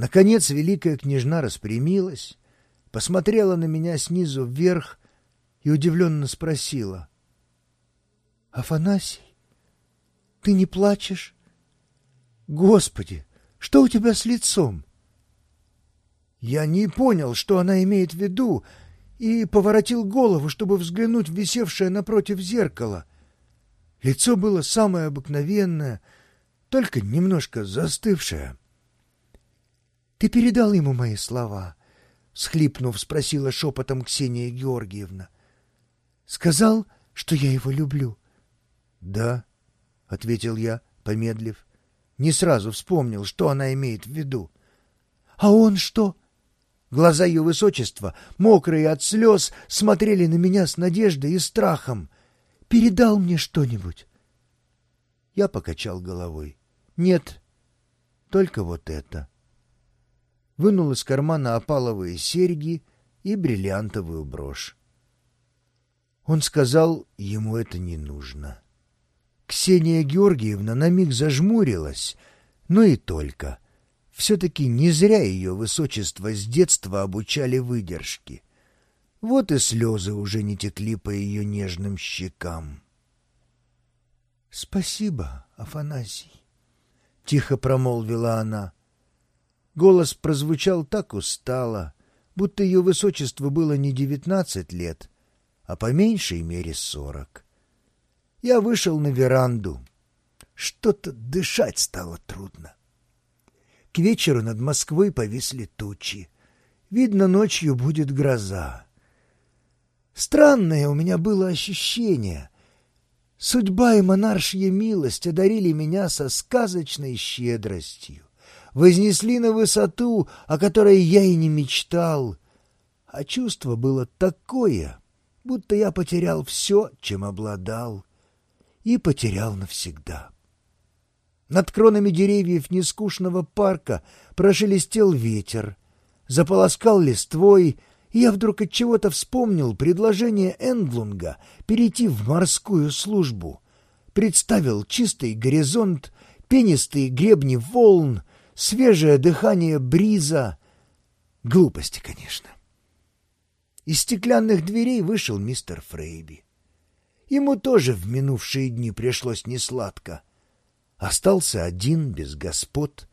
Наконец великая княжна распрямилась, посмотрела на меня снизу вверх и удивленно спросила. — Афанасий, ты не плачешь? Господи, что у тебя с лицом? Я не понял, что она имеет в виду, и поворотил голову, чтобы взглянуть в висевшее напротив зеркало. Лицо было самое обыкновенное, только немножко застывшее. — Ты передал ему мои слова? — схлипнув, спросила шепотом Ксения Георгиевна. — Сказал, что я его люблю? — Да, — ответил я, помедлив. Не сразу вспомнил, что она имеет в виду. — А он что? Глаза ее высочества, мокрые от слез, смотрели на меня с надеждой и страхом. «Передал мне что-нибудь?» Я покачал головой. «Нет, только вот это». Вынул из кармана опаловые серьги и бриллиантовую брошь. Он сказал, ему это не нужно. Ксения Георгиевна на миг зажмурилась, но и только — все-таки не зря ее высочество с детства обучали выдержке. Вот и слезы уже не текли по ее нежным щекам. — Спасибо, Афанасий, — тихо промолвила она. Голос прозвучал так устало, будто ее высочеству было не девятнадцать лет, а по меньшей мере сорок. Я вышел на веранду. Что-то дышать стало трудно. К вечеру над Москвой повисли тучи. Видно, ночью будет гроза. Странное у меня было ощущение. Судьба и монаршья милость одарили меня со сказочной щедростью. Вознесли на высоту, о которой я и не мечтал. А чувство было такое, будто я потерял все, чем обладал, и потерял навсегда. Над кронами деревьев нескучного парка прошелестел ветер, заполоскал листвой, и я вдруг от чего-то вспомнил предложение Эндлунга перейти в морскую службу. Представил чистый горизонт, пенистые гребни волн, свежее дыхание бриза. Глупости, конечно. Из стеклянных дверей вышел мистер Фрейби. Ему тоже в минувшие дни пришлось несладко — Остался один, без господ,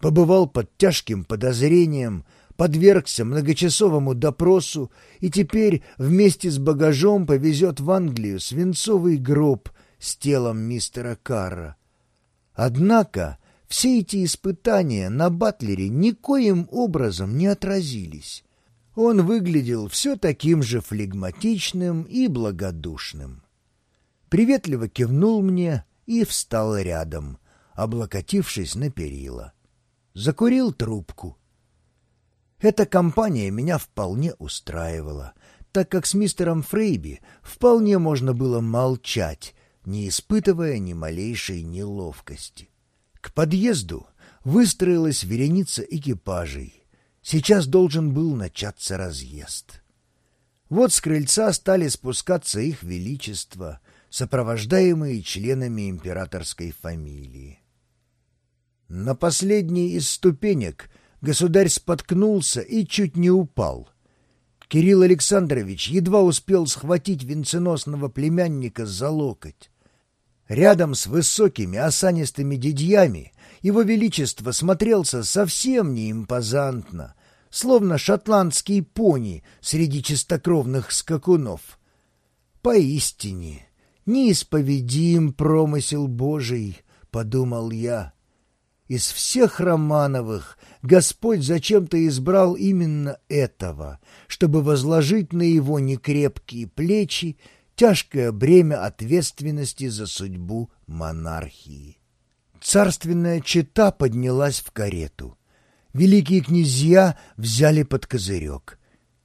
побывал под тяжким подозрением, подвергся многочасовому допросу и теперь вместе с багажом повезет в Англию свинцовый гроб с телом мистера Карра. Однако все эти испытания на Батлере никоим образом не отразились. Он выглядел все таким же флегматичным и благодушным. Приветливо кивнул мне, и встал рядом, облокотившись на перила. Закурил трубку. Эта компания меня вполне устраивала, так как с мистером Фрейби вполне можно было молчать, не испытывая ни малейшей неловкости. К подъезду выстроилась вереница экипажей. Сейчас должен был начаться разъезд. Вот с крыльца стали спускаться их величество, сопровождаемые членами императорской фамилии. На последней из ступенек государь споткнулся и чуть не упал. Кирилл Александрович едва успел схватить венценосного племянника за локоть. Рядом с высокими осанистыми дядьями его величество смотрелся совсем не импозантно, словно шотландский пони среди чистокровных скакунов. Поистине неисповедим промысел Божий, — подумал я. Из всех Романовых Господь зачем-то избрал именно этого, чтобы возложить на его некрепкие плечи тяжкое бремя ответственности за судьбу монархии. Царственная чета поднялась в карету. Великие князья взяли под козырек.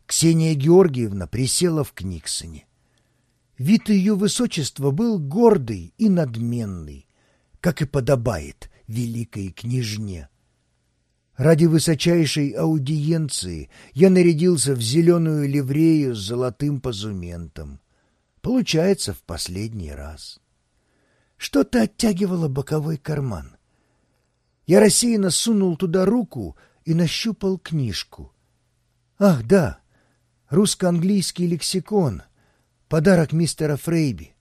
Ксения Георгиевна присела в Книксоне. Вид ее высочества был гордый и надменный, как и подобает великой княжне. Ради высочайшей аудиенции я нарядился в зеленую ливрею с золотым позументом. Получается, в последний раз. Что-то оттягивало боковой карман. Я рассеянно сунул туда руку и нащупал книжку. Ах, да, русско-английский лексикон, подарок мистера Фрейби.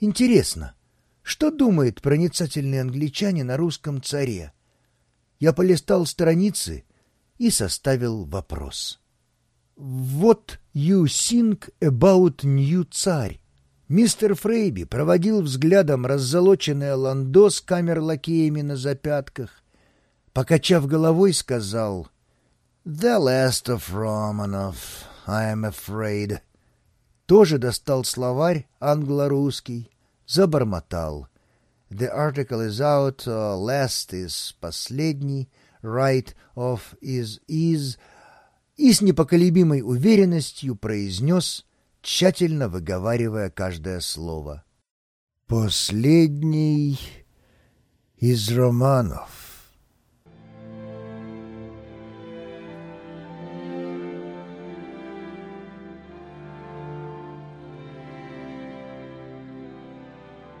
Интересно, что думает проницательный англичанин о русском царе? Я полистал страницы и составил вопрос. «What you think about new царь?» Мистер Фрейби проводил взглядом раззолоченное ландо с камер-лакеями на запятках. Покачав головой, сказал «The last of Romanov, I am afraid». Тоже достал словарь англо-русский, забормотал. The article is out, uh, last is последний, right of is is, и с непоколебимой уверенностью произнес — тщательно выговаривая каждое слово. «Последний из романов».